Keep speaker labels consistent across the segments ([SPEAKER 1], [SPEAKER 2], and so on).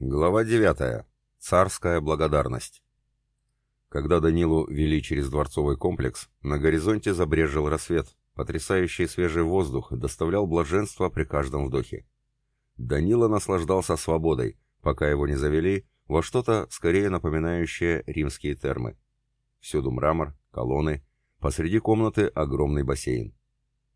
[SPEAKER 1] Глава 9. Царская благодарность. Когда Данилу вели через дворцовый комплекс, на горизонте забрежил рассвет, потрясающий свежий воздух доставлял блаженство при каждом вдохе. Данила наслаждался свободой, пока его не завели во что-то скорее напоминающее римские термы. Всюду мрамор, колонны, посреди комнаты огромный бассейн.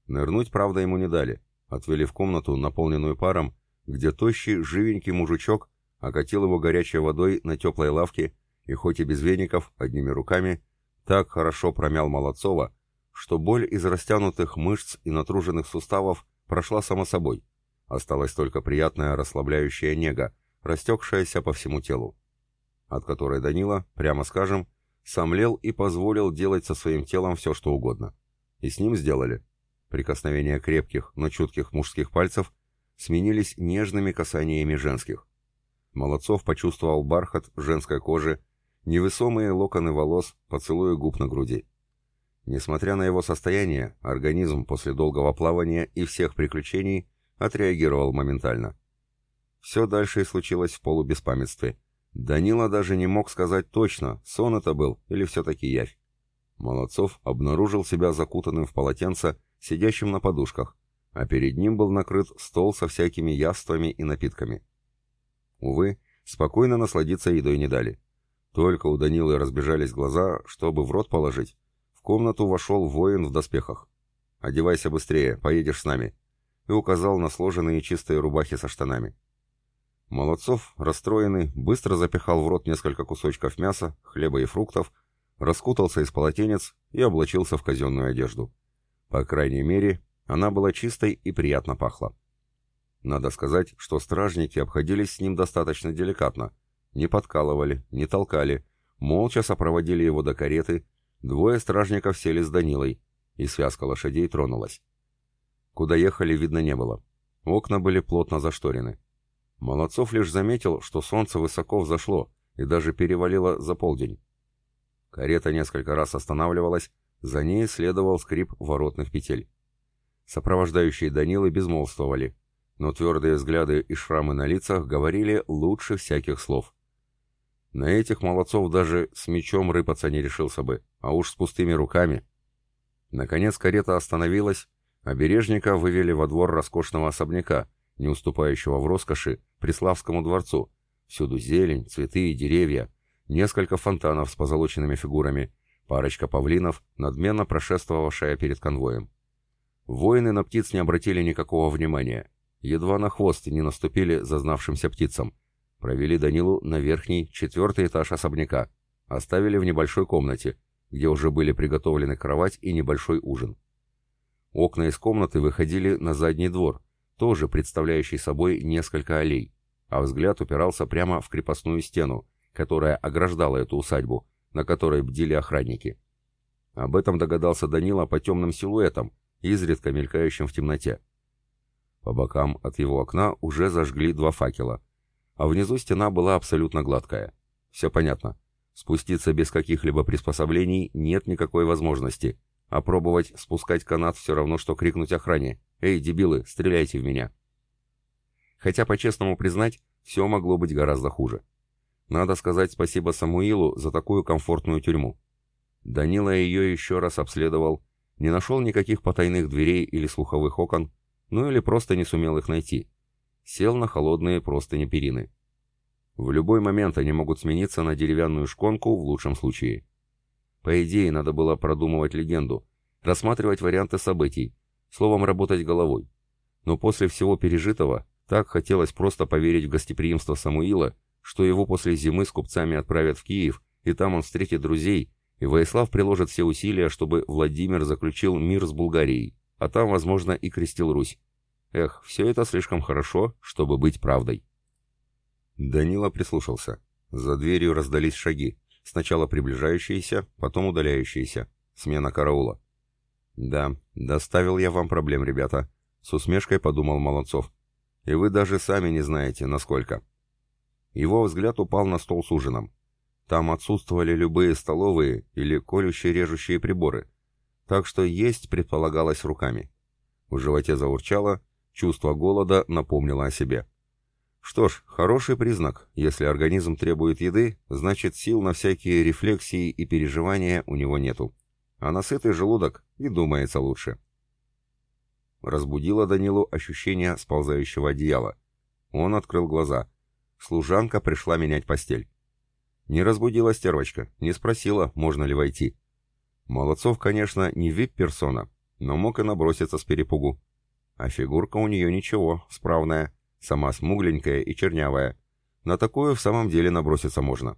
[SPEAKER 1] Нырнуть, правда, ему не дали, отвели в комнату, наполненную паром, где тощий, живенький мужичок окатил его горячей водой на теплой лавке и хоть и без веников, одними руками, так хорошо промял Молодцова, что боль из растянутых мышц и натруженных суставов прошла само собой. Осталась только приятная расслабляющая нега, растекшаяся по всему телу, от которой Данила, прямо скажем, сомлел и позволил делать со своим телом все, что угодно. И с ним сделали. Прикосновения крепких, но чутких мужских пальцев сменились нежными касаниями женских. Молодцов почувствовал бархат женской кожи, невесомые локоны волос, поцелуи губ на груди. Несмотря на его состояние, организм после долгого плавания и всех приключений отреагировал моментально. Все дальше и случилось в полубеспамятстве. Данила даже не мог сказать точно, сон это был или все-таки явь. Молодцов обнаружил себя закутанным в полотенце, сидящим на подушках, а перед ним был накрыт стол со всякими яствами и напитками. Увы, спокойно насладиться едой не дали. Только у Данилы разбежались глаза, чтобы в рот положить. В комнату вошел воин в доспехах. «Одевайся быстрее, поедешь с нами», и указал на сложенные чистые рубахи со штанами. Молодцов, расстроенный, быстро запихал в рот несколько кусочков мяса, хлеба и фруктов, раскутался из полотенец и облачился в казенную одежду. По крайней мере, она была чистой и приятно пахла. Надо сказать, что стражники обходились с ним достаточно деликатно. Не подкалывали, не толкали, молча сопроводили его до кареты, двое стражников сели с Данилой, и связка лошадей тронулась. Куда ехали, видно не было. Окна были плотно зашторены. Молодцов лишь заметил, что солнце высоко взошло и даже перевалило за полдень. Карета несколько раз останавливалась, за ней следовал скрип воротных петель. Сопровождающие Данилы безмолвствовали, но твердые взгляды и шрамы на лицах говорили лучше всяких слов. На этих молодцов даже с мечом рыпаться не решился бы, а уж с пустыми руками. Наконец карета остановилась, а бережника вывели во двор роскошного особняка, не уступающего в роскоши Преславскому дворцу. Всюду зелень, цветы и деревья, несколько фонтанов с позолоченными фигурами, парочка павлинов, надменно прошествовавшая перед конвоем. Воины на птиц не обратили никакого внимания, едва на хвост не наступили зазнавшимся птицам. Провели Данилу на верхний, четвертый этаж особняка. Оставили в небольшой комнате, где уже были приготовлены кровать и небольшой ужин. Окна из комнаты выходили на задний двор, тоже представляющий собой несколько аллей, а взгляд упирался прямо в крепостную стену, которая ограждала эту усадьбу, на которой бдили охранники. Об этом догадался Данила по темным силуэтам, изредка мелькающим в темноте. По бокам от его окна уже зажгли два факела. А внизу стена была абсолютно гладкая. Все понятно. Спуститься без каких-либо приспособлений нет никакой возможности. А пробовать спускать канат все равно, что крикнуть охране. «Эй, дебилы, стреляйте в меня!» Хотя, по-честному признать, все могло быть гораздо хуже. Надо сказать спасибо Самуилу за такую комфортную тюрьму. Данила ее еще раз обследовал, не нашел никаких потайных дверей или слуховых окон, ну или просто не сумел их найти. Сел на холодные простыни перины. В любой момент они могут смениться на деревянную шконку в лучшем случае. По идее, надо было продумывать легенду, рассматривать варианты событий, словом, работать головой. Но после всего пережитого так хотелось просто поверить в гостеприимство Самуила, что его после зимы с купцами отправят в Киев, и там он встретит друзей, и Воислав приложит все усилия, чтобы Владимир заключил мир с Булгарией а там, возможно, и крестил Русь. Эх, все это слишком хорошо, чтобы быть правдой. Данила прислушался. За дверью раздались шаги, сначала приближающиеся, потом удаляющиеся. Смена караула. «Да, доставил я вам проблем, ребята», — с усмешкой подумал Молодцов. «И вы даже сами не знаете, насколько». Его взгляд упал на стол с ужином. Там отсутствовали любые столовые или колющие-режущие приборы, так что есть предполагалось руками. В животе заурчало, чувство голода напомнило о себе. Что ж, хороший признак. Если организм требует еды, значит сил на всякие рефлексии и переживания у него нету. А насытый желудок и думается лучше. Разбудило Данилу ощущение сползающего одеяла. Он открыл глаза. Служанка пришла менять постель. Не разбудила стервочка, не спросила, можно ли войти. Молодцов, конечно, не вип-персона, но мог и наброситься с перепугу. А фигурка у нее ничего, справная, сама смугленькая и чернявая. На такую в самом деле наброситься можно.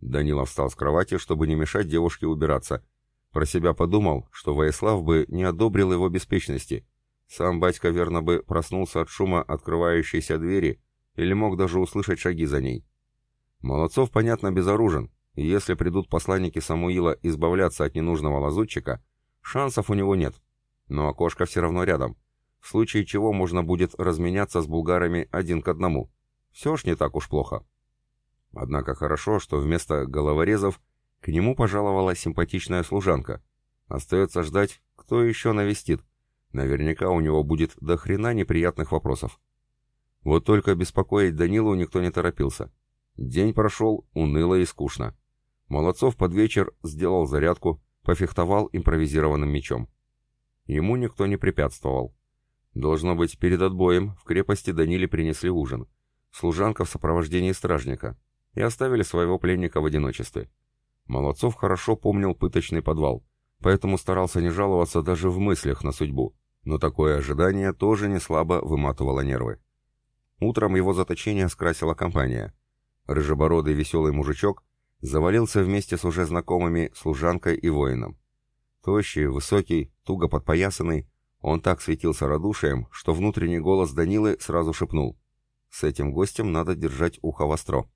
[SPEAKER 1] Данила встал с кровати, чтобы не мешать девушке убираться. Про себя подумал, что Ваислав бы не одобрил его беспечности. Сам батька верно бы проснулся от шума открывающейся двери или мог даже услышать шаги за ней. Молодцов, понятно, безоружен, и если придут посланники Самуила избавляться от ненужного лазутчика, шансов у него нет. Но окошко все равно рядом, в случае чего можно будет разменяться с булгарами один к одному. Все ж не так уж плохо. Однако хорошо, что вместо головорезов к нему пожаловала симпатичная служанка. Остается ждать, кто еще навестит. Наверняка у него будет до хрена неприятных вопросов. Вот только беспокоить Данилу никто не торопился. День прошел уныло и скучно. Молодцов под вечер сделал зарядку, пофехтовал импровизированным мечом. Ему никто не препятствовал. Должно быть, перед отбоем в крепости Даниле принесли ужин. Служанка в сопровождении стражника. И оставили своего пленника в одиночестве. Молодцов хорошо помнил пыточный подвал, поэтому старался не жаловаться даже в мыслях на судьбу. Но такое ожидание тоже не слабо выматывало нервы. Утром его заточение скрасила компания. Рыжебородый веселый мужичок завалился вместе с уже знакомыми служанкой и воином. Тощий, высокий, туго подпоясанный, он так светился радушием, что внутренний голос Данилы сразу шепнул. С этим гостем надо держать ухо востро.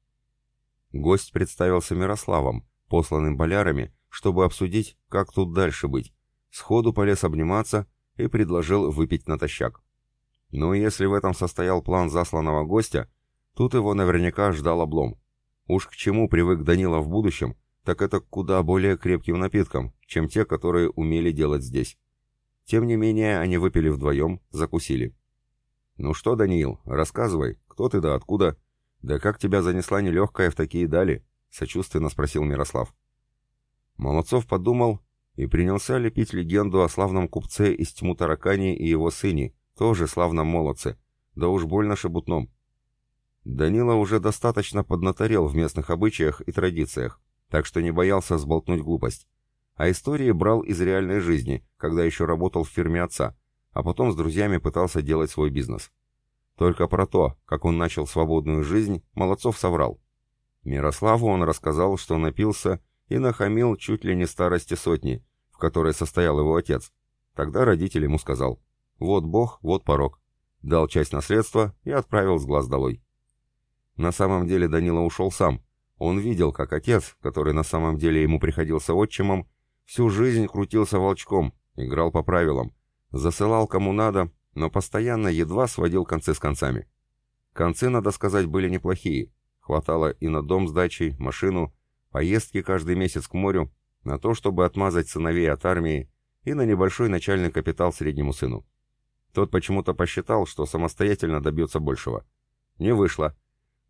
[SPEAKER 1] Гость представился Мирославом, посланным болярами, чтобы обсудить, как тут дальше быть. Сходу полез обниматься и предложил выпить натощак. Но если в этом состоял план засланного гостя, тут его наверняка ждал облом. Уж к чему привык Данила в будущем, так это куда более крепким напиткам, чем те, которые умели делать здесь. Тем не менее, они выпили вдвоем, закусили. «Ну что, Даниил, рассказывай, кто ты да откуда? Да как тебя занесла нелегкая в такие дали?» — сочувственно спросил Мирослав. Молодцов подумал и принялся лепить легенду о славном купце из тьму таракани и его сыне, тоже славном молодце, да уж больно шебутном. Данила уже достаточно поднаторел в местных обычаях и традициях, так что не боялся сболтнуть глупость. А истории брал из реальной жизни, когда еще работал в фирме отца, а потом с друзьями пытался делать свой бизнес. Только про то, как он начал свободную жизнь, Молодцов соврал. Мирославу он рассказал, что напился и нахамил чуть ли не старости сотни, в которой состоял его отец. Тогда родитель ему сказал вот Бог, вот порог. Дал часть наследства и отправил с глаз долой. На самом деле Данила ушел сам. Он видел, как отец, который на самом деле ему приходился отчимом, всю жизнь крутился волчком, играл по правилам, засылал кому надо, но постоянно едва сводил концы с концами. Концы, надо сказать, были неплохие. Хватало и на дом с дачей, машину, поездки каждый месяц к морю, на то, чтобы отмазать сыновей от армии и на небольшой начальный капитал среднему сыну. Тот почему-то посчитал, что самостоятельно добьется большего. Не вышло.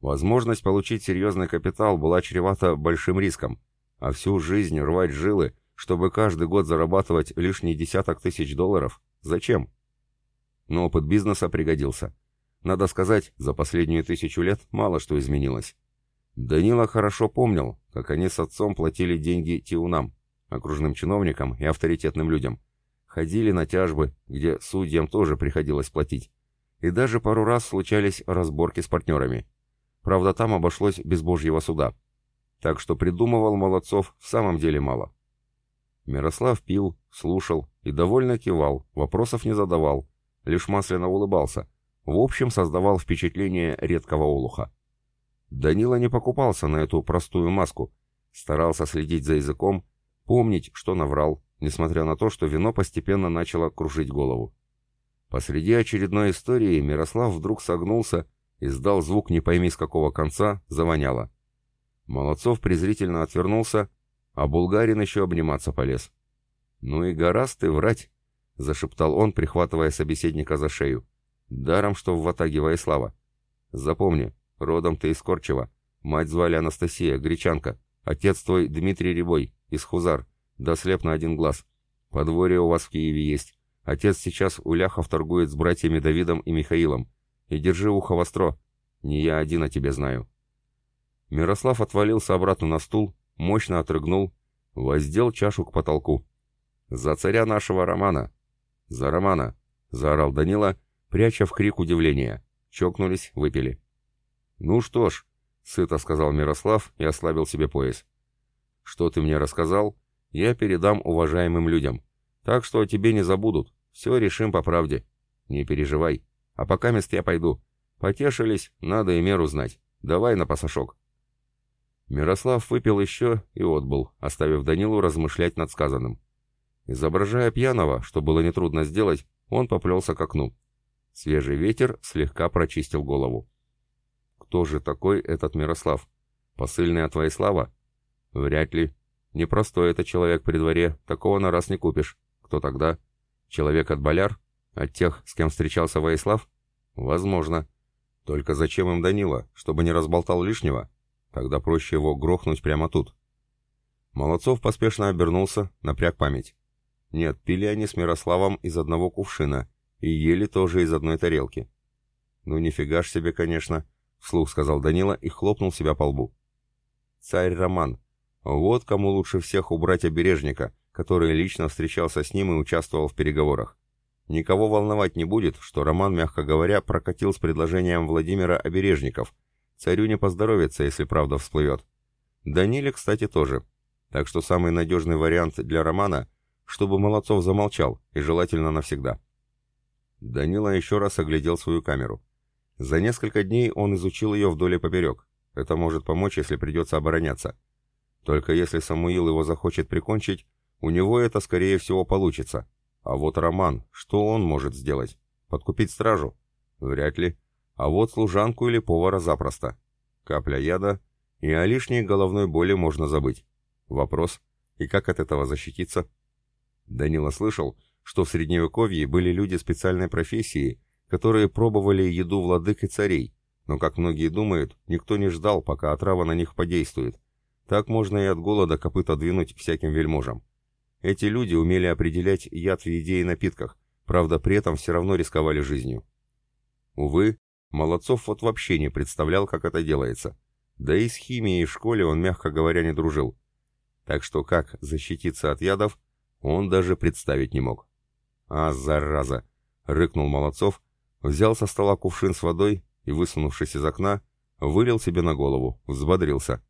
[SPEAKER 1] Возможность получить серьезный капитал была чревата большим риском, а всю жизнь рвать жилы, чтобы каждый год зарабатывать лишний десяток тысяч долларов, зачем? Но опыт бизнеса пригодился. Надо сказать, за последнюю тысячу лет мало что изменилось. Данила хорошо помнил, как они с отцом платили деньги тиунам, окружным чиновникам и авторитетным людям. Ходили на тяжбы, где судьям тоже приходилось платить. И даже пару раз случались разборки с партнерами. Правда, там обошлось без божьего суда. Так что придумывал Молодцов в самом деле мало. Мирослав пил, слушал и довольно кивал, вопросов не задавал, лишь масляно улыбался. В общем, создавал впечатление редкого олуха. Данила не покупался на эту простую маску, старался следить за языком, помнить, что наврал, несмотря на то, что вино постепенно начало кружить голову. Посреди очередной истории Мирослав вдруг согнулся, издал звук не пойми с какого конца, завоняло. Молодцов презрительно отвернулся, а Булгарин еще обниматься полез. «Ну и гораст ты врать!» — зашептал он, прихватывая собеседника за шею. «Даром, что в ватаге Воислава. Запомни, родом ты из Корчева. Мать звали Анастасия, гречанка. Отец твой Дмитрий Рябой, из Хузар. Да слеп на один глаз. Подворье у вас в Киеве есть. Отец сейчас у ляхов торгует с братьями Давидом и Михаилом. И держи ухо востро. Не я один о тебе знаю». Мирослав отвалился обратно на стул, мощно отрыгнул, воздел чашу к потолку. «За царя нашего Романа!» «За Романа!» — заорал Данила, пряча в крик удивления. Чокнулись, выпили. «Ну что ж», — сыто сказал Мирослав и ослабил себе пояс. «Что ты мне рассказал, я передам уважаемым людям. Так что о тебе не забудут. Все решим по правде. Не переживай. А пока мест я пойду. Потешились, надо и меру знать. Давай на пасашок». Мирослав выпил еще и отбыл, оставив Данилу размышлять над сказанным. Изображая пьяного, что было нетрудно сделать, он поплелся к окну. Свежий ветер слегка прочистил голову. «Кто же такой этот Мирослав? Посыльный от Воислава?» «Вряд ли. Непростой это человек при дворе, такого на раз не купишь. Кто тогда? Человек от боляр? От тех, с кем встречался Воислав? Возможно. Только зачем им Данила? Чтобы не разболтал лишнего?» Тогда проще его грохнуть прямо тут. Молодцов поспешно обернулся, напряг память. Нет, пили они с Мирославом из одного кувшина и ели тоже из одной тарелки. «Ну нифига ж себе, конечно», — вслух сказал Данила и хлопнул себя по лбу. «Царь Роман. Вот кому лучше всех убрать обережника, который лично встречался с ним и участвовал в переговорах. Никого волновать не будет, что Роман, мягко говоря, прокатил с предложением Владимира обережников, Царю не поздоровится, если правда всплывет. Даниле, кстати, тоже. Так что самый надежный вариант для Романа, чтобы Молодцов замолчал, и желательно навсегда. Данила еще раз оглядел свою камеру. За несколько дней он изучил ее вдоль и поперек. Это может помочь, если придется обороняться. Только если Самуил его захочет прикончить, у него это, скорее всего, получится. А вот Роман, что он может сделать? Подкупить стражу? Вряд ли. А вот служанку или повара запросто. Капля яда, и о лишней головной боли можно забыть. Вопрос, и как от этого защититься? Данила слышал, что в Средневековье были люди специальной профессии, которые пробовали еду владык и царей, но, как многие думают, никто не ждал, пока отрава на них подействует. Так можно и от голода копыта двинуть всяким вельможам. Эти люди умели определять яд в еде и напитках, правда, при этом все равно рисковали жизнью. Увы, Молодцов вот вообще не представлял, как это делается. Да и с химией в школе он, мягко говоря, не дружил. Так что как защититься от ядов, он даже представить не мог. «А, зараза!» — рыкнул Молодцов, взял со стола кувшин с водой и, высунувшись из окна, вылил себе на голову, взбодрился.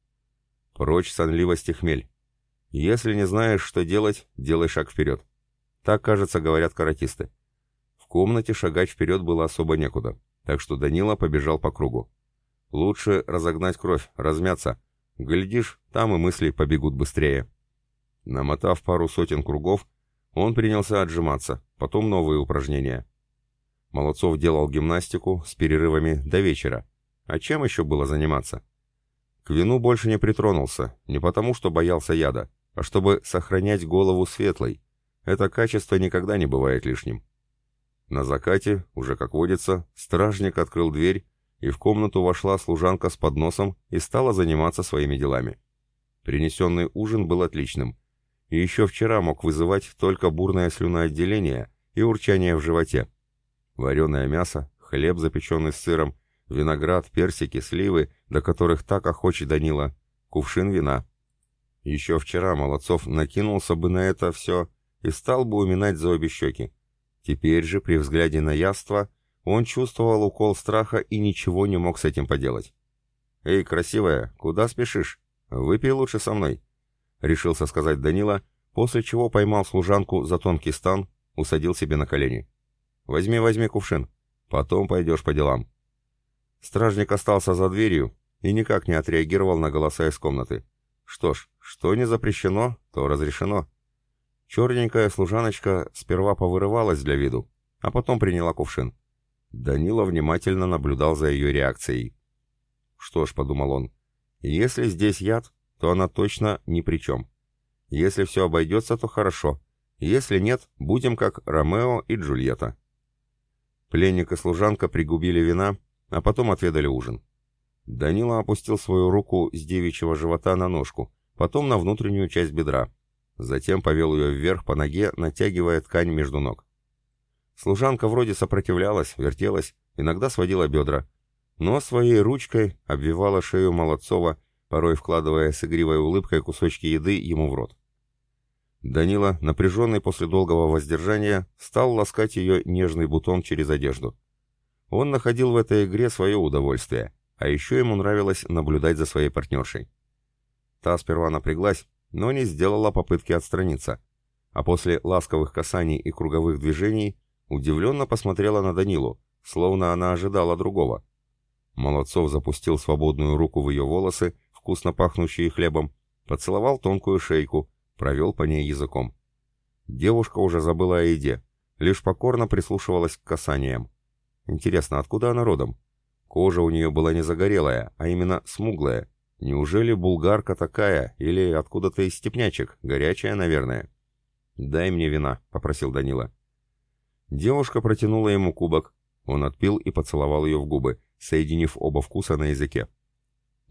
[SPEAKER 1] «Прочь сонливости хмель. Если не знаешь, что делать, делай шаг вперед. Так, кажется, говорят каратисты. В комнате шагать вперед было особо некуда так что Данила побежал по кругу. Лучше разогнать кровь, размяться. Глядишь, там и мысли побегут быстрее. Намотав пару сотен кругов, он принялся отжиматься, потом новые упражнения. Молодцов делал гимнастику с перерывами до вечера. А чем еще было заниматься? К вину больше не притронулся, не потому что боялся яда, а чтобы сохранять голову светлой. Это качество никогда не бывает лишним. На закате, уже как водится, стражник открыл дверь, и в комнату вошла служанка с подносом и стала заниматься своими делами. Принесенный ужин был отличным, и еще вчера мог вызывать только бурное слюноотделение и урчание в животе. Вареное мясо, хлеб, запеченный с сыром, виноград, персики, сливы, до которых так охочет Данила, кувшин вина. Еще вчера Молодцов накинулся бы на это все и стал бы уминать за обе щеки. Теперь же, при взгляде на яство, он чувствовал укол страха и ничего не мог с этим поделать. «Эй, красивая, куда спешишь? Выпей лучше со мной», — решился сказать Данила, после чего поймал служанку за тонкий стан, усадил себе на колени. «Возьми, возьми кувшин, потом пойдешь по делам». Стражник остался за дверью и никак не отреагировал на голоса из комнаты. Что ж, что не запрещено, то разрешено. Черненькая служаночка сперва повырывалась для виду, а потом приняла кувшин. Данила внимательно наблюдал за ее реакцией. «Что ж», — подумал он, — «если здесь яд, то она точно ни при чем. Если все обойдется, то хорошо. Если нет, будем как Ромео и Джульетта». Пленник и служанка пригубили вина а потом отведали ужин. Данила опустил свою руку с девичьего живота на ножку, потом на внутреннюю часть бедра. Затем повел ее вверх по ноге, натягивая ткань между ног. Служанка вроде сопротивлялась, вертелась, иногда сводила бедра, но своей ручкой обвивала шею Молодцова, порой вкладывая с игривой улыбкой кусочки еды ему в рот. Данила, напряженный после долгого воздержания, стал ласкать ее нежный бутон через одежду. Он находил в этой игре свое удовольствие, а еще ему нравилось наблюдать за своей партнершей. Та сперва напряглась, но не сделала попытки отстраниться, а после ласковых касаний и круговых движений удивленно посмотрела на Данилу, словно она ожидала другого. Молодцов запустил свободную руку в ее волосы, вкусно пахнущие хлебом, поцеловал тонкую шейку, провел по ней языком. Девушка уже забыла о еде, лишь покорно прислушивалась к касаниям. Интересно, откуда она родом? Кожа у нее была не загорелая, а именно смуглая. Неужели булгарка такая, или откуда-то из степнячек, горячая, наверное? «Дай мне вина», — попросил Данила. Девушка протянула ему кубок. Он отпил и поцеловал ее в губы, соединив оба вкуса на языке.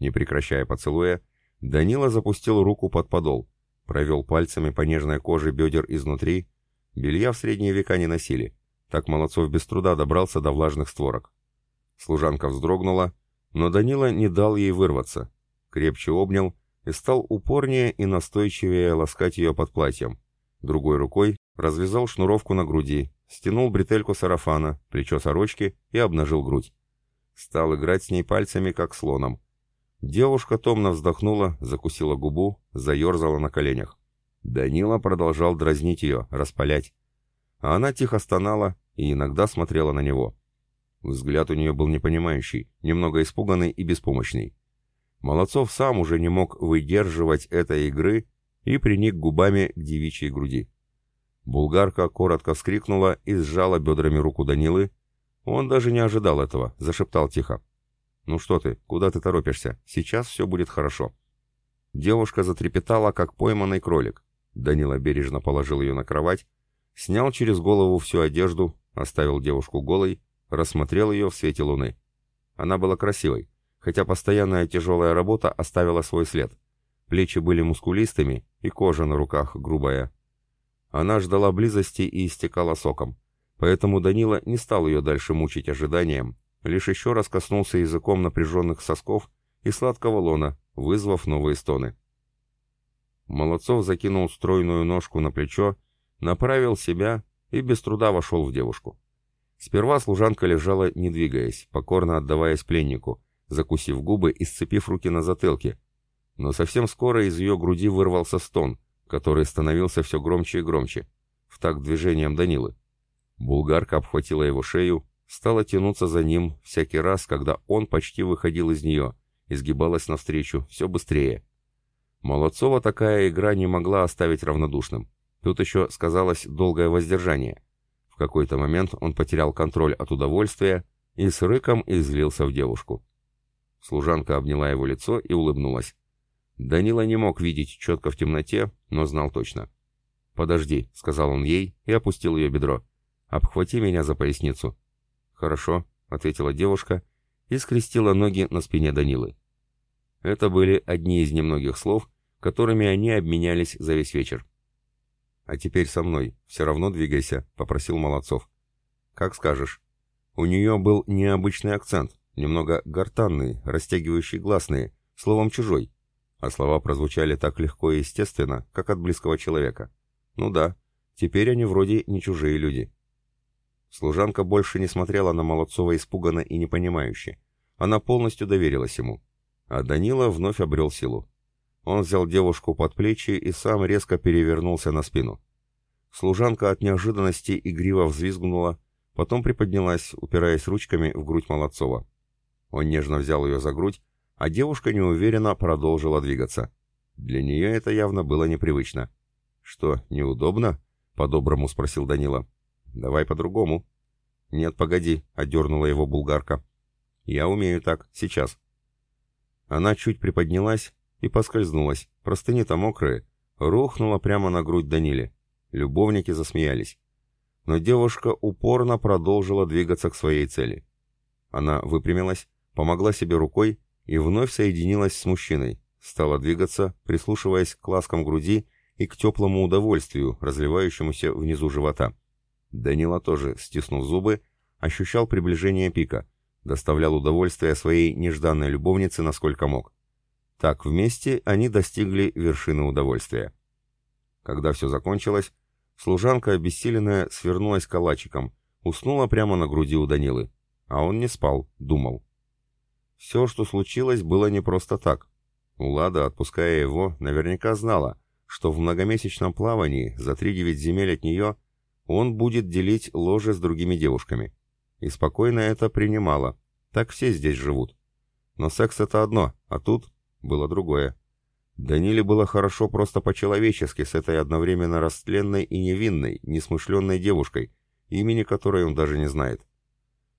[SPEAKER 1] Не прекращая поцелуя, Данила запустил руку под подол, провел пальцами по нежной коже бедер изнутри. Белья в средние века не носили. Так Молодцов без труда добрался до влажных створок. Служанка вздрогнула, но Данила не дал ей вырваться. Крепче обнял и стал упорнее и настойчивее ласкать ее под платьем. Другой рукой развязал шнуровку на груди, стянул бретельку сарафана, плечо сорочки и обнажил грудь. Стал играть с ней пальцами, как слоном. Девушка томно вздохнула, закусила губу, заерзала на коленях. Данила продолжал дразнить ее, распалять. А она тихо стонала и иногда смотрела на него. Взгляд у нее был непонимающий, немного испуганный и беспомощный. Молодцов сам уже не мог выдерживать этой игры и приник губами к девичьей груди. Булгарка коротко вскрикнула и сжала бедрами руку Данилы. Он даже не ожидал этого, зашептал тихо. «Ну что ты, куда ты торопишься? Сейчас все будет хорошо». Девушка затрепетала, как пойманный кролик. Данила бережно положил ее на кровать, снял через голову всю одежду, оставил девушку голой, рассмотрел ее в свете луны. Она была красивой, хотя постоянная тяжелая работа оставила свой след. Плечи были мускулистыми и кожа на руках грубая. Она ждала близости и истекала соком, поэтому Данила не стал ее дальше мучить ожиданием, лишь еще раз коснулся языком напряженных сосков и сладкого лона, вызвав новые стоны. Молодцов закинул стройную ножку на плечо, направил себя и без труда вошел в девушку. Сперва служанка лежала, не двигаясь, покорно отдаваясь пленнику, закусив губы и сцепив руки на затылке. Но совсем скоро из ее груди вырвался стон, который становился все громче и громче, в такт движением Данилы. Булгарка обхватила его шею, стала тянуться за ним всякий раз, когда он почти выходил из нее, изгибалась навстречу, все быстрее. Молодцова такая игра не могла оставить равнодушным. Тут еще сказалось долгое воздержание. В какой-то момент он потерял контроль от удовольствия и с рыком излился в девушку. Служанка обняла его лицо и улыбнулась. Данила не мог видеть четко в темноте, но знал точно. «Подожди», — сказал он ей и опустил ее бедро. «Обхвати меня за поясницу». «Хорошо», — ответила девушка и скрестила ноги на спине Данилы. Это были одни из немногих слов, которыми они обменялись за весь вечер. «А теперь со мной. Все равно двигайся», — попросил Молодцов. «Как скажешь». У нее был необычный акцент, немного гортанный, растягивающий гласные, словом чужой а слова прозвучали так легко и естественно, как от близкого человека. Ну да, теперь они вроде не чужие люди. Служанка больше не смотрела на Молодцова испуганно и непонимающе. Она полностью доверилась ему. А Данила вновь обрел силу. Он взял девушку под плечи и сам резко перевернулся на спину. Служанка от неожиданности игриво взвизгнула, потом приподнялась, упираясь ручками в грудь Молодцова. Он нежно взял ее за грудь а девушка неуверенно продолжила двигаться. Для нее это явно было непривычно. «Что, неудобно?» — по-доброму спросил Данила. «Давай по-другому». «Нет, погоди», — отдернула его булгарка. «Я умею так, сейчас». Она чуть приподнялась и поскользнулась. Простыни-то мокрые. Рухнула прямо на грудь Даниле. Любовники засмеялись. Но девушка упорно продолжила двигаться к своей цели. Она выпрямилась, помогла себе рукой и вновь соединилась с мужчиной, стала двигаться, прислушиваясь к ласкам груди и к теплому удовольствию, разливающемуся внизу живота. Данила тоже, стиснув зубы, ощущал приближение пика, доставлял удовольствие своей нежданной любовнице насколько мог. Так вместе они достигли вершины удовольствия. Когда все закончилось, служанка, обессиленная, свернулась калачиком, уснула прямо на груди у Данилы. А он не спал, думал. Все, что случилось, было не просто так. Улада, отпуская его, наверняка знала, что в многомесячном плавании за три девять земель от нее он будет делить ложе с другими девушками. И спокойно это принимала. Так все здесь живут. Но секс это одно, а тут было другое. Даниле было хорошо просто по-человечески с этой одновременно растленной и невинной, несмышленной девушкой, имени которой он даже не знает.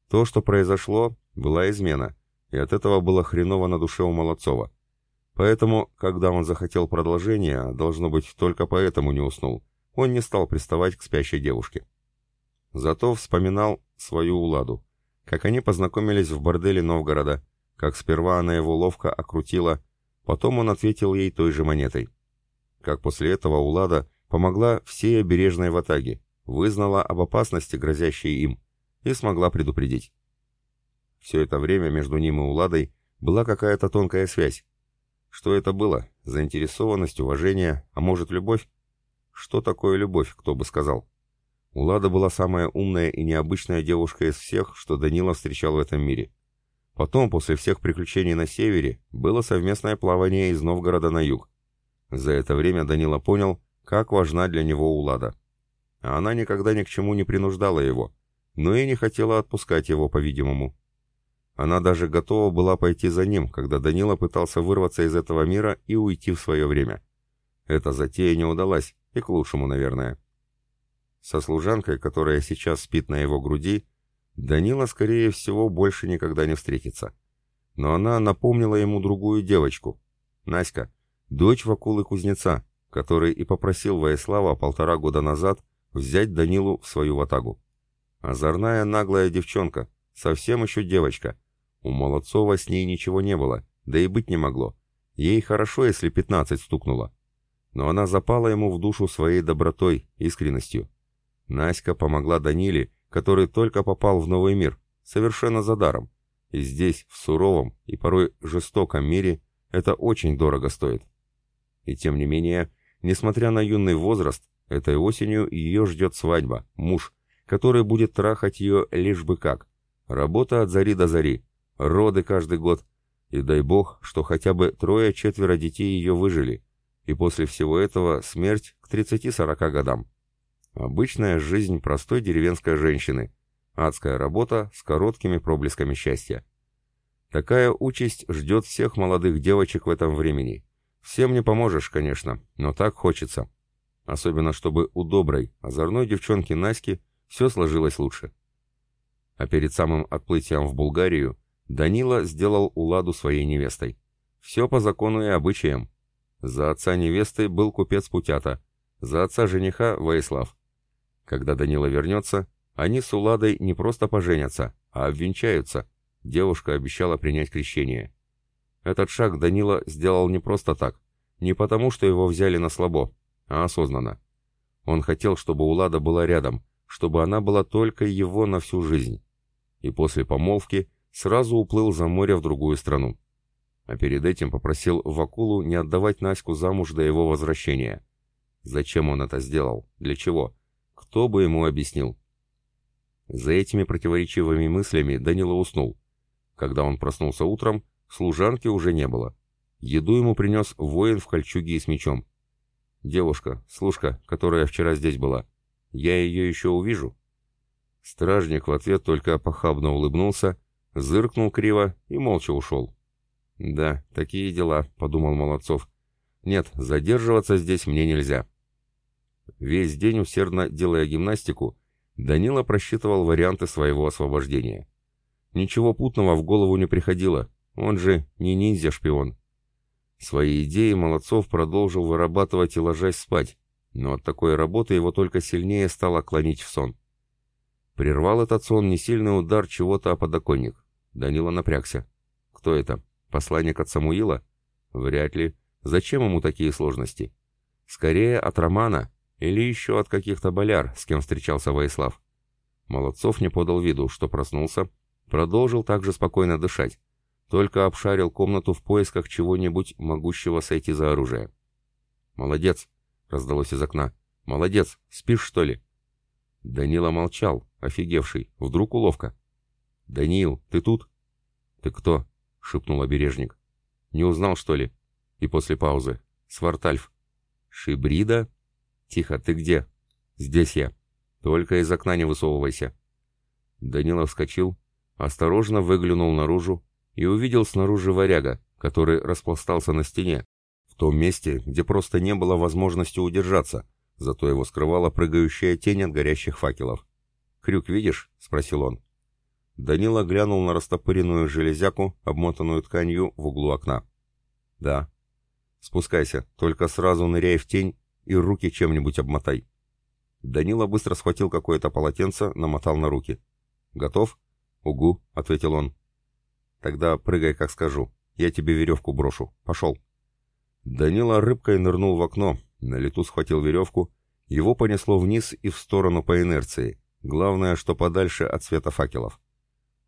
[SPEAKER 1] То, что произошло, была измена, и от этого было хреново на душе у Молодцова. Поэтому, когда он захотел продолжения, должно быть, только поэтому не уснул, он не стал приставать к спящей девушке. Зато вспоминал свою Уладу, как они познакомились в борделе Новгорода, как сперва она его ловко окрутила, потом он ответил ей той же монетой. Как после этого Улада помогла всей обережной ватаге, вызнала об опасности, грозящей им, и смогла предупредить. Все это время между ним и Уладой была какая-то тонкая связь. Что это было? Заинтересованность, уважение, а может любовь? Что такое любовь, кто бы сказал? Улада была самая умная и необычная девушка из всех, что Данила встречал в этом мире. Потом, после всех приключений на севере, было совместное плавание из Новгорода на юг. За это время Данила понял, как важна для него Улада. А она никогда ни к чему не принуждала его, но и не хотела отпускать его, по-видимому. Она даже готова была пойти за ним, когда Данила пытался вырваться из этого мира и уйти в свое время. Эта затея не удалась, и к лучшему, наверное. Со служанкой, которая сейчас спит на его груди, Данила, скорее всего, больше никогда не встретится. Но она напомнила ему другую девочку, Наська, дочь Вакулы Кузнеца, который и попросил Воислава полтора года назад взять Данилу в свою ватагу. Озорная наглая девчонка, совсем еще девочка. У Молодцова с ней ничего не было, да и быть не могло. Ей хорошо, если пятнадцать стукнуло. Но она запала ему в душу своей добротой, искренностью. Наська помогла Даниле, который только попал в новый мир, совершенно за даром. И здесь, в суровом и порой жестоком мире, это очень дорого стоит. И тем не менее, несмотря на юный возраст, этой осенью ее ждет свадьба, муж, который будет трахать ее лишь бы как. Работа от зари до зари, роды каждый год, и дай бог, что хотя бы трое-четверо детей ее выжили, и после всего этого смерть к 30-40 годам. Обычная жизнь простой деревенской женщины. Адская работа с короткими проблесками счастья. Такая участь ждет всех молодых девочек в этом времени. Всем не поможешь, конечно, но так хочется. Особенно, чтобы у доброй, озорной девчонки Наськи все сложилось лучше. А перед самым отплытием в Булгарию Данила сделал Уладу своей невестой. Все по закону и обычаям. За отца невесты был купец Путята, за отца жениха Воислав. Когда Данила вернется, они с Уладой не просто поженятся, а обвенчаются. Девушка обещала принять крещение. Этот шаг Данила сделал не просто так, не потому, что его взяли на слабо, а осознанно. Он хотел, чтобы Улада была рядом, чтобы она была только его на всю жизнь. И после помолвки сразу уплыл за море в другую страну. А перед этим попросил Вакулу не отдавать Наську замуж до его возвращения. Зачем он это сделал? Для чего? Кто бы ему объяснил? За этими противоречивыми мыслями Данила уснул. Когда он проснулся утром, служанки уже не было. Еду ему принес воин в кольчуге и с мечом. «Девушка, служка, которая вчера здесь была. Я ее еще увижу?» Стражник в ответ только похабно улыбнулся, зыркнул криво и молча ушел. «Да, такие дела», — подумал Молодцов. «Нет, задерживаться здесь мне нельзя». Весь день усердно делая гимнастику, Данила просчитывал варианты своего освобождения. Ничего путного в голову не приходило, он же не ниндзя-шпион. Свои идеи Молодцов продолжил вырабатывать и ложась спать, но от такой работы его только сильнее стало клонить в сон. Прервал этот сон несильный удар чего-то о подоконник. Данила напрягся. Кто это? Посланник от Самуила? Вряд ли. Зачем ему такие сложности? Скорее от Романа или еще от каких-то боляр, с кем встречался Воислав. Молодцов не подал виду, что проснулся, продолжил также спокойно дышать, только обшарил комнату в поисках чего-нибудь могущего сойти за оружие. «Молодец!» — раздалось из окна. «Молодец! Спишь, что ли?» Данила молчал, офигевший. Вдруг уловка. «Даниил, ты тут?» «Ты кто?» — шепнул обережник. «Не узнал, что ли?» И после паузы. «Свартальф». «Шибрида?» «Тихо, ты где?» «Здесь я. Только из окна не высовывайся». Данила вскочил, осторожно выглянул наружу и увидел снаружи варяга, который распластался на стене, в том месте, где просто не было возможности удержаться, зато его скрывала прыгающая тень от горящих факелов. «Крюк видишь?» — спросил он. Данила глянул на растопыренную железяку, обмотанную тканью в углу окна. «Да». «Спускайся, только сразу ныряй в тень и руки чем-нибудь обмотай». Данила быстро схватил какое-то полотенце, намотал на руки. «Готов?» «Угу», — ответил он. «Тогда прыгай, как скажу. Я тебе веревку брошу. Пошел». Данила рыбкой нырнул в окно, на лету схватил веревку, его понесло вниз и в сторону по инерции, главное, что подальше от света факелов.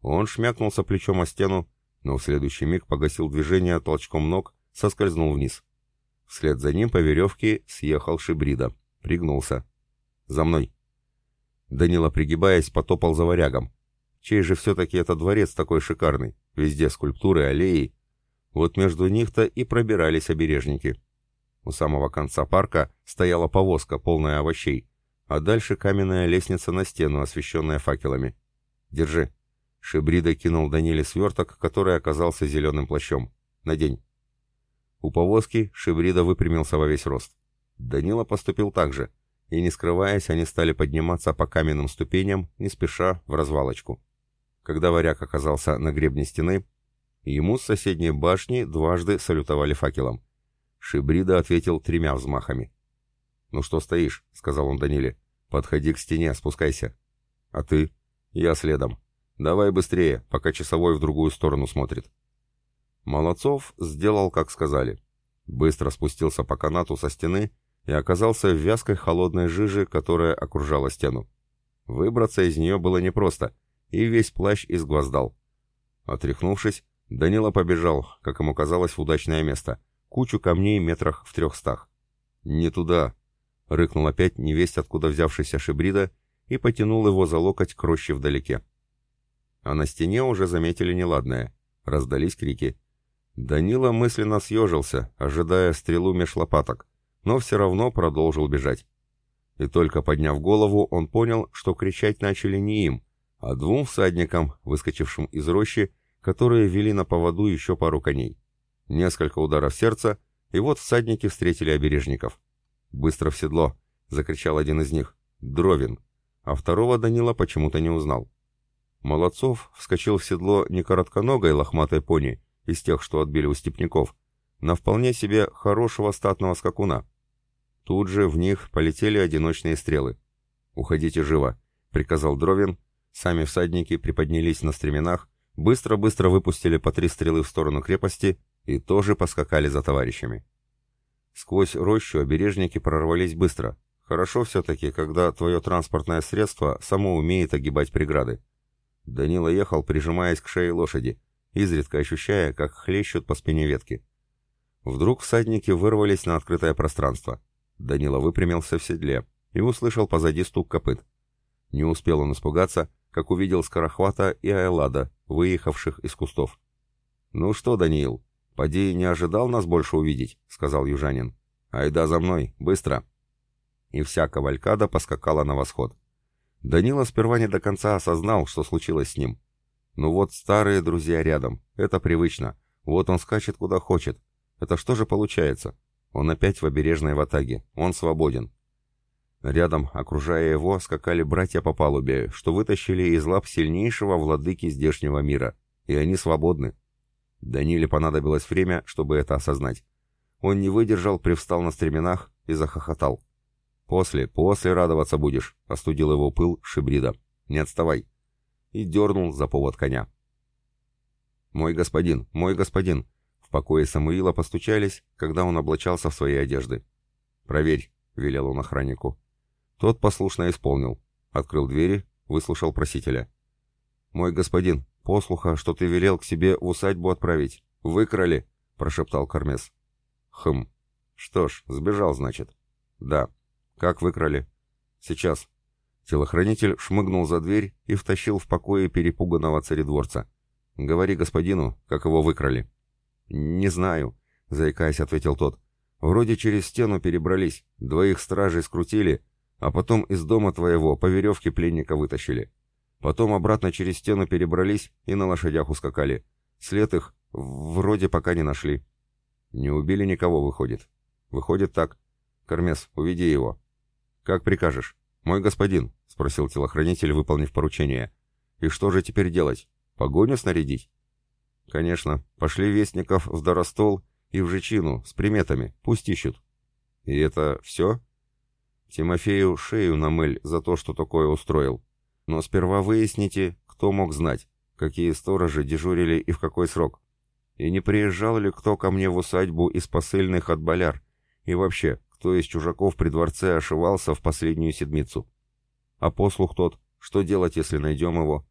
[SPEAKER 1] Он шмякнулся плечом о стену, но в следующий миг погасил движение толчком ног, соскользнул вниз. Вслед за ним по веревке съехал Шибрида, пригнулся. «За мной!» Данила, пригибаясь, потопал за варягом. Чей же все-таки это дворец такой шикарный? Везде скульптуры, аллеи. Вот между них-то и пробирались обережники. У самого конца парка стояла повозка, полная овощей, а дальше каменная лестница на стену, освещенная факелами. «Держи». Шибрида кинул Даниле сверток, который оказался зеленым плащом. «Надень». У повозки Шибрида выпрямился во весь рост. Данила поступил так же, и, не скрываясь, они стали подниматься по каменным ступеням, не спеша, в развалочку. Когда варяг оказался на гребне стены, ему с соседней башни дважды салютовали факелом. Шибрида ответил тремя взмахами. «Ну что стоишь?» — сказал он Даниле. «Подходи к стене, спускайся». «А ты?» «Я следом. Давай быстрее, пока часовой в другую сторону смотрит». Молодцов сделал, как сказали. Быстро спустился по канату со стены и оказался в вязкой холодной жиже, которая окружала стену. Выбраться из нее было непросто, и весь плащ изгвоздал. Отряхнувшись, Данила побежал, как ему казалось, в удачное место — кучу камней метрах в трехстах. «Не туда!» — рыкнул опять невесть, откуда взявшийся Шибрида, и потянул его за локоть к роще вдалеке. А на стене уже заметили неладное. Раздались крики. Данила мысленно съежился, ожидая стрелу меж лопаток, но все равно продолжил бежать. И только подняв голову, он понял, что кричать начали не им, а двум всадникам, выскочившим из рощи, которые вели на поводу еще пару коней. Несколько ударов сердца, и вот всадники встретили обережников. «Быстро в седло!» — закричал один из них. «Дровин!» А второго Данила почему-то не узнал. Молодцов вскочил в седло не коротконогой лохматой пони, из тех, что отбили у степняков, на вполне себе хорошего статного скакуна. Тут же в них полетели одиночные стрелы. «Уходите живо!» — приказал Дровин. Сами всадники приподнялись на стременах, быстро-быстро выпустили по три стрелы в сторону крепости и тоже поскакали за товарищами. Сквозь рощу обережники прорвались быстро. Хорошо все-таки, когда твое транспортное средство само умеет огибать преграды. Данила ехал, прижимаясь к шее лошади, изредка ощущая, как хлещут по спине ветки. Вдруг всадники вырвались на открытое пространство. Данила выпрямился в седле и услышал позади стук копыт. Не успел он испугаться, как увидел Скорохвата и Айлада, выехавших из кустов. «Ну что, Даниил, «Поди, не ожидал нас больше увидеть», — сказал южанин. «Айда за мной, быстро!» И вся кавалькада поскакала на восход. Данила сперва не до конца осознал, что случилось с ним. Ну вот старые друзья рядом, это привычно. Вот он скачет куда хочет. Это что же получается? Он опять в обережной ватаге, он свободен. Рядом, окружая его, скакали братья по палубе, что вытащили из лап сильнейшего владыки здешнего мира. И они свободны. Даниле понадобилось время, чтобы это осознать. Он не выдержал, привстал на стременах и захохотал. «После, после радоваться будешь», — остудил его пыл Шибрида. «Не отставай». И дернул за повод коня. «Мой господин, мой господин!» В покое Самуила постучались, когда он облачался в свои одежды. «Проверь», — велел он охраннику. Тот послушно исполнил. Открыл двери, выслушал просителя. «Мой господин, послуха, что ты велел к себе в усадьбу отправить. Выкрали!» — прошептал Кармес. «Хм. Что ж, сбежал, значит?» «Да. Как выкрали?» «Сейчас». Телохранитель шмыгнул за дверь и втащил в покое перепуганного царедворца. «Говори господину, как его выкрали». «Не знаю», — заикаясь, ответил тот. «Вроде через стену перебрались, двоих стражей скрутили, а потом из дома твоего по веревке пленника вытащили. Потом обратно через стену перебрались и на лошадях ускакали. След их вроде пока не нашли». «Не убили никого, выходит?» «Выходит так. Кормес, уведи его». «Как прикажешь». «Мой господин», — спросил телохранитель, выполнив поручение. «И что же теперь делать? Погоню снарядить?» «Конечно. Пошли вестников в Доростол и в Жичину с приметами. Пусть ищут». «И это все?» «Тимофею шею намыль за то, что такое устроил. Но сперва выясните, кто мог знать, какие сторожи дежурили и в какой срок. И не приезжал ли кто ко мне в усадьбу из посыльных от боляр? И вообще, кто из чужаков при дворце ошивался в последнюю седмицу? А послух тот, что делать, если найдем его?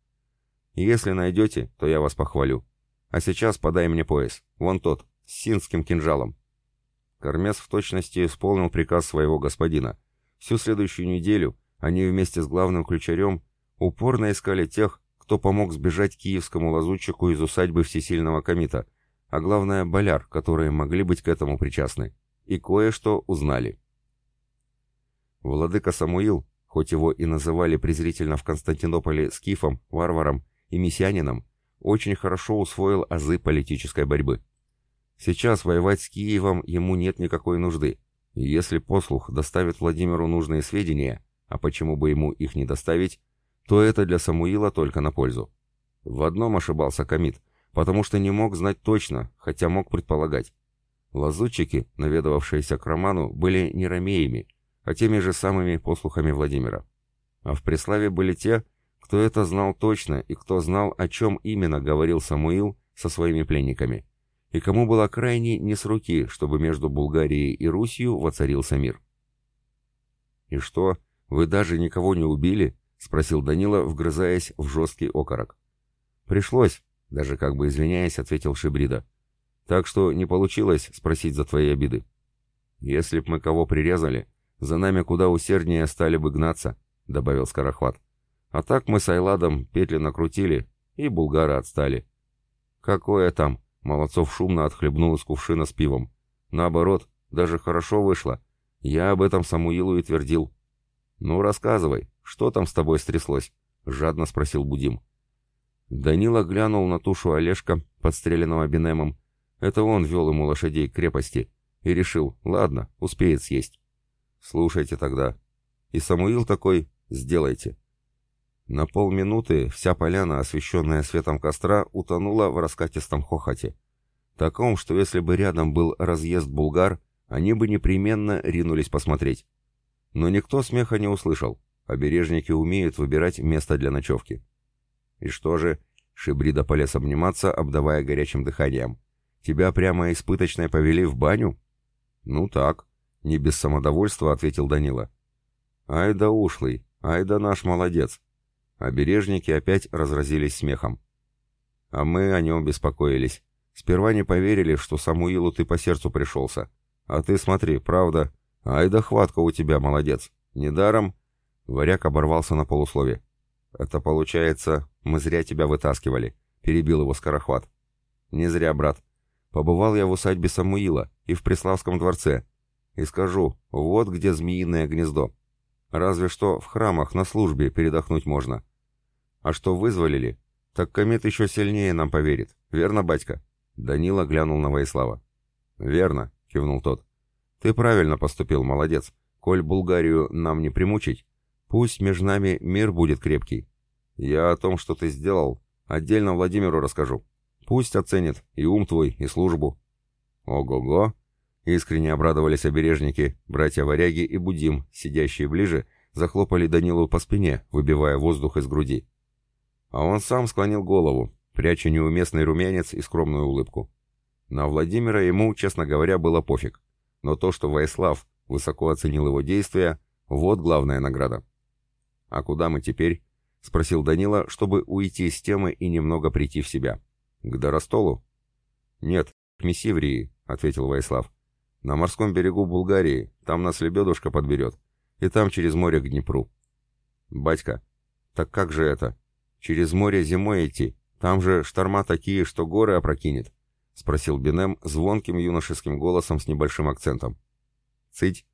[SPEAKER 1] Если найдете, то я вас похвалю. А сейчас подай мне пояс. Вон тот, с синским кинжалом. Кормес в точности исполнил приказ своего господина. Всю следующую неделю они вместе с главным ключарем упорно искали тех, кто помог сбежать киевскому лазутчику из усадьбы всесильного комита, а главное, боляр, которые могли быть к этому причастны. И кое-что узнали. Владыка Самуил, хоть его и называли презрительно в Константинополе скифом, варваром и мессианином, очень хорошо усвоил азы политической борьбы. Сейчас воевать с Киевом ему нет никакой нужды, и если послух доставит Владимиру нужные сведения, а почему бы ему их не доставить, то это для Самуила только на пользу. В одном ошибался Комит, потому что не мог знать точно, хотя мог предполагать. Лазутчики, наведывавшиеся к Роману, были не ромеями, а теми же самыми послухами Владимира. А в Преславе были те, кто это знал точно и кто знал, о чем именно говорил Самуил со своими пленниками, и кому было крайне не с руки, чтобы между Булгарией и Русью воцарился мир. «И что, вы даже никого не убили?» — спросил Данила, вгрызаясь в жесткий окорок. «Пришлось», — даже как бы извиняясь, ответил Шибрида. «Так что не получилось спросить за твои обиды. Если б мы кого прирезали, за нами куда усерднее стали бы гнаться», — добавил Скорохват. «А так мы с Айладом петли накрутили, и булгары отстали». «Какое там?» — Молодцов шумно отхлебнул из кувшина с пивом. «Наоборот, даже хорошо вышло. Я об этом Самуилу и твердил». «Ну, рассказывай, «Что там с тобой стряслось?» — жадно спросил Будим. Данила глянул на тушу Олежка, подстреленного Бенемом. Это он вел ему лошадей к крепости. И решил, ладно, успеет съесть. «Слушайте тогда». И Самуил такой, «Сделайте». На полминуты вся поляна, освещенная светом костра, утонула в раскатистом хохоте. Таком, что если бы рядом был разъезд булгар, они бы непременно ринулись посмотреть. Но никто смеха не услышал. Обережники умеют выбирать место для ночевки. И что же? Шибрида полез обниматься, обдавая горячим дыханием. Тебя прямо испыточной повели в баню? Ну так, не без самодовольства ответил Данила. Ай да ушлый, ай да наш молодец. Обережники опять разразились смехом. А мы о нем беспокоились. Сперва не поверили, что Самуилу ты по сердцу пришелся. А ты смотри, правда. Ай да хватка у тебя, молодец. Недаром Варяг оборвался на полуслове. «Это получается, мы зря тебя вытаскивали», — перебил его Скорохват. «Не зря, брат. Побывал я в усадьбе Самуила и в Преславском дворце. И скажу, вот где змеиное гнездо. Разве что в храмах на службе передохнуть можно. А что вызволили, так комет еще сильнее нам поверит. Верно, батька?» Данила глянул на Воислава. «Верно», — кивнул тот. «Ты правильно поступил, молодец. Коль Булгарию нам не примучить, Пусть между нами мир будет крепкий. Я о том, что ты сделал, отдельно Владимиру расскажу. Пусть оценит и ум твой, и службу. Ого-го! Искренне обрадовались обережники, братья-варяги и Будим, сидящие ближе, захлопали Данилу по спине, выбивая воздух из груди. А он сам склонил голову, пряча неуместный румянец и скромную улыбку. На Владимира ему, честно говоря, было пофиг. Но то, что Ваислав высоко оценил его действия, вот главная награда. «А куда мы теперь?» — спросил Данила, чтобы уйти с темы и немного прийти в себя. «К Доростолу?» «Нет, к Мессиврии», — ответил Ваислав. «На морском берегу Булгарии, там нас лебедушка подберет, и там через море к Днепру». «Батька, так как же это? Через море зимой идти? Там же шторма такие, что горы опрокинет. — спросил Бенем звонким юношеским голосом с небольшим акцентом. «Цыть!»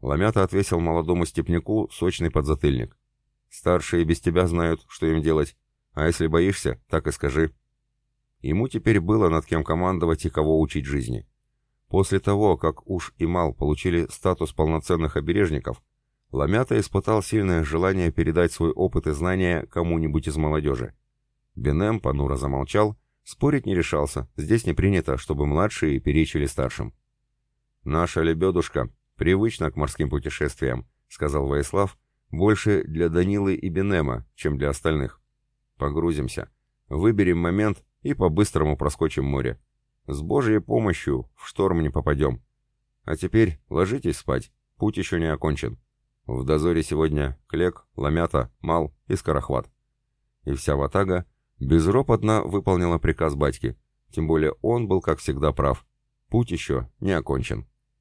[SPEAKER 1] Ломята отвесил молодому степняку сочный подзатыльник. «Старшие без тебя знают, что им делать. А если боишься, так и скажи». Ему теперь было над кем командовать и кого учить жизни. После того, как Уж и Мал получили статус полноценных обережников, Ломята испытал сильное желание передать свой опыт и знания кому-нибудь из молодежи. Бенем понуро замолчал Спорить не решался, здесь не принято, чтобы младшие перечили старшим. «Наша лебедушка привычна к морским путешествиям», — сказал Ваислав, «больше для Данилы и Бенема, чем для остальных. Погрузимся, выберем момент и по-быстрому проскочим море. С Божьей помощью в шторм не попадем. А теперь ложитесь спать, путь еще не окончен. В дозоре сегодня Клек, Ломята, Мал и Скорохват». И вся ватага безропотно выполнила приказ батьки, тем более он был, как всегда, прав. Путь еще не окончен.